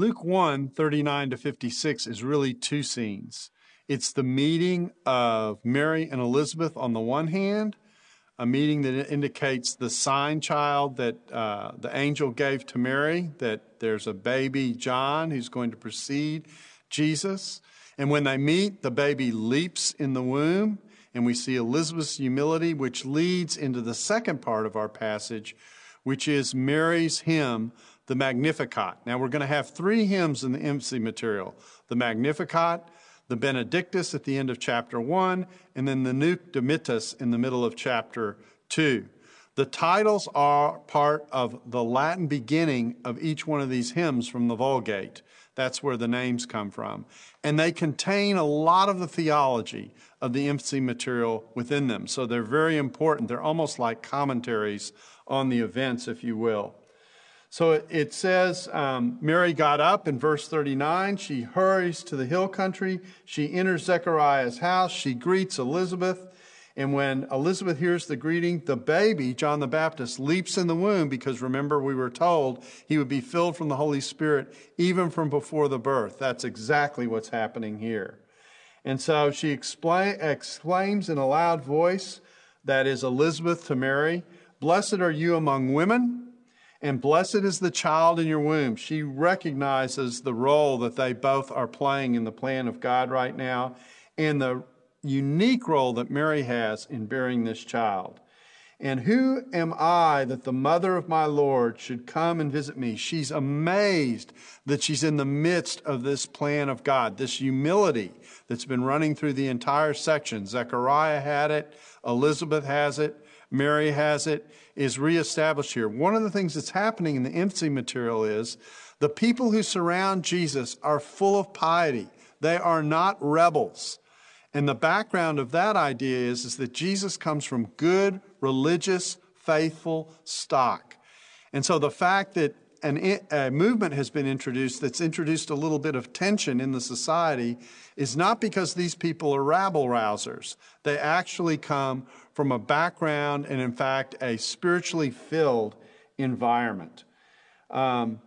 Luke 1 39 to 56 is really two scenes. It's the meeting of Mary and Elizabeth on the one hand, a meeting that indicates the sign child that uh, the angel gave to Mary, that there's a baby John who's going to precede Jesus. And when they meet, the baby leaps in the womb, and we see Elizabeth's humility, which leads into the second part of our passage, which is Mary's hymn, the Magnificat. Now, we're going to have three hymns in the infancy material the Magnificat, the Benedictus at the end of chapter 1, and then the Nunc Dimittis in the middle of chapter 2. The titles are part of the Latin beginning of each one of these hymns from the Vulgate. That's where the names come from. And they contain a lot of the theology of the infancy material within them. So they're very important. They're almost like commentaries on the events, if you will. So it, says um, Mary got up in verse 39. She hurries to the hill country. She enters Zechariah's house. She greets Elizabeth. And when Elizabeth hears the greeting, the baby, John the Baptist, leaps in the womb because remember, we were told he would be filled from the Holy Spirit even from before the birth. That's exactly what's happening here. And so she explain, exclaims in a loud voice, that is Elizabeth to Mary, Blessed are you among women and blessed is the child in your womb. She recognizes the role that they both are playing in the plan of God right now and the unique role that Mary has in bearing this child. And who am I that the mother of my Lord should come and visit me? She's amazed that she's in the midst of this plan of God, this humility that's been running through the entire section. Zechariah had it, Elizabeth has it, Mary has it, is reestablished here. One of the things that's happening in the infancy material is the people who surround Jesus are full of piety. They are not rebels. And the background of that idea is, is that Jesus comes from good, religious, faithful stock. And so the fact that an, a movement has been introduced that's introduced a little bit of tension in the society is not because these people are rabble rousers. They actually come from a background and, in fact, a spiritually filled environment. Um,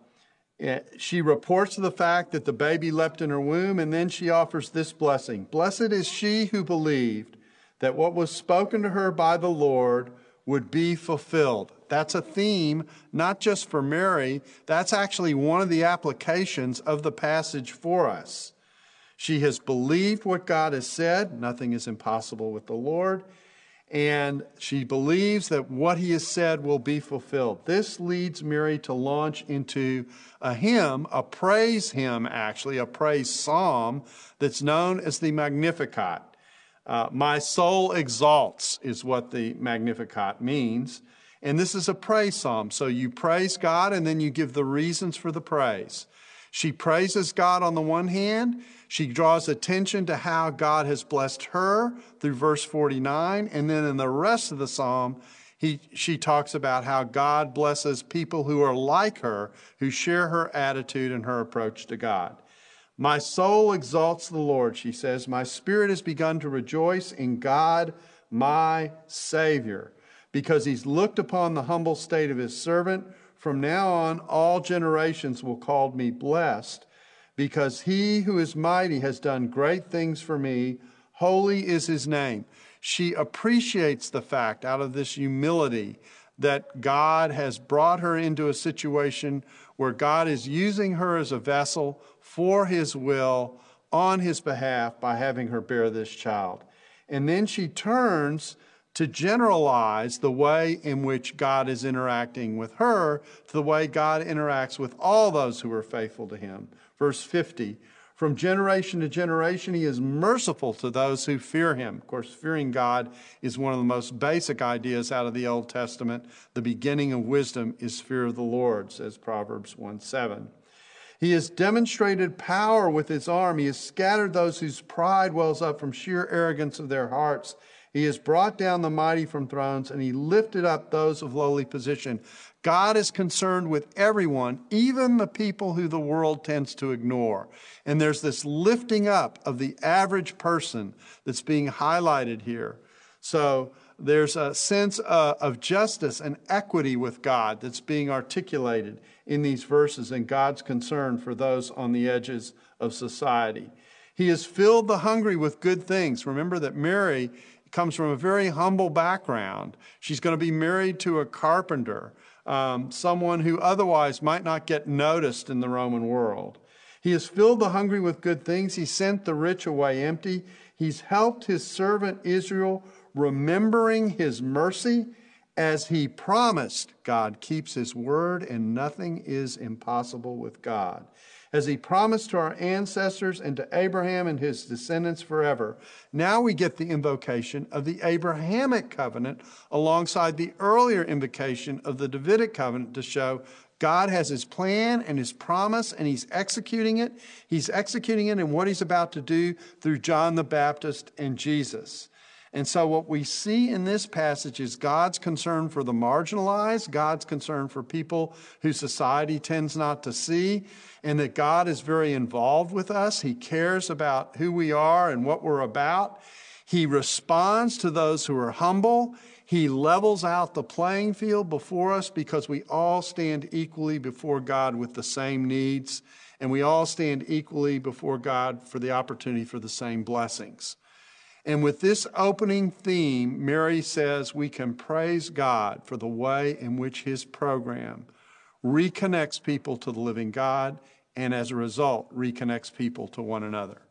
eh, she reports the fact that the baby leapt in her womb, and then she offers this blessing Blessed is she who believed that what was spoken to her by the Lord would be fulfilled. That's a theme, not just for Mary, that's actually one of the applications of the passage for us. She has believed what God has said, nothing is impossible with the Lord, and she believes that what he has said will be fulfilled. This leads Mary to launch into a hymn, a praise hymn, actually, a praise psalm that's known as the Magnificat. Uh, my soul exalts is what the Magnificat means. And this is a praise psalm. So you praise God and then you give the reasons for the praise. She praises God on the one hand. She draws attention to how God has blessed her through verse 49. And then in the rest of the psalm, he, she talks about how God blesses people who are like her, who share her attitude and her approach to God. My soul exalts the Lord, she says. My spirit has begun to rejoice in God, my Savior, because he's looked upon the humble state of his servant. From now on, all generations will call me blessed, because he who is mighty has done great things for me. Holy is his name. She appreciates the fact, out of this humility, that God has brought her into a situation where God is using her as a vessel for his will on his behalf by having her bear this child. And then she turns to generalize the way in which God is interacting with her to the way God interacts with all those who are faithful to him. Verse 50 From generation to generation, he is merciful to those who fear him. Of course, fearing God is one of the most basic ideas out of the Old Testament. The beginning of wisdom is fear of the Lord, says Proverbs 1 7. He has demonstrated power with his arm. He has scattered those whose pride wells up from sheer arrogance of their hearts. He has brought down the mighty from thrones and he lifted up those of lowly position. God is concerned with everyone, even the people who the world tends to ignore. And there's this lifting up of the average person that's being highlighted here. So there's a sense uh, of justice and equity with God that's being articulated in these verses and God's concern for those on the edges of society. He has filled the hungry with good things. Remember that Mary comes from a very humble background. She's going to be married to a carpenter, um, someone who otherwise might not get noticed in the Roman world. He has filled the hungry with good things. He sent the rich away empty. He's helped his servant Israel, remembering his mercy as he promised. God keeps his word, and nothing is impossible with God as he promised to our ancestors and to Abraham and his descendants forever. Now we get the invocation of the Abrahamic covenant alongside the earlier invocation of the Davidic covenant to show God has his plan and his promise, and he's executing it. He's executing it in what he's about to do through John the Baptist and Jesus. And so, what we see in this passage is God's concern for the marginalized, God's concern for people who society tends not to see, and that God is very involved with us. He cares about who we are and what we're about. He responds to those who are humble. He levels out the playing field before us because we all stand equally before God with the same needs, and we all stand equally before God for the opportunity for the same blessings. And with this opening theme, Mary says we can praise God for the way in which his program reconnects people to the living God and as a result reconnects people to one another.